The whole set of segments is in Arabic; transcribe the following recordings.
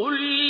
قل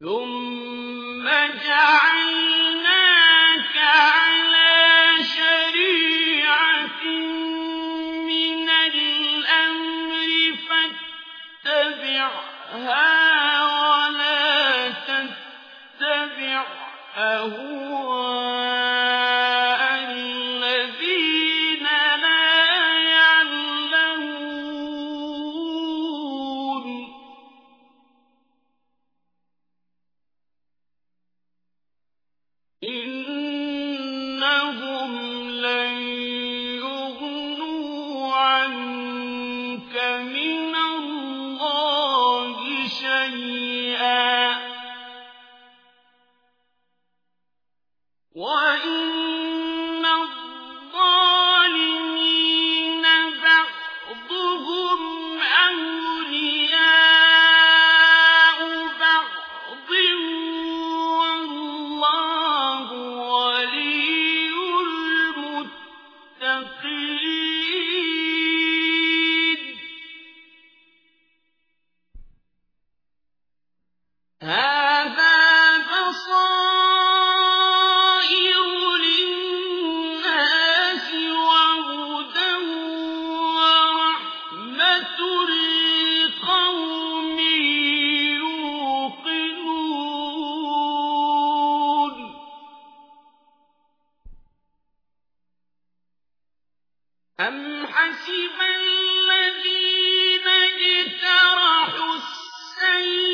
ثم جعل هذا بصائر للناس وهدى ورحمة لقوم أم حسب الذين اجترحوا السيئة